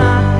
not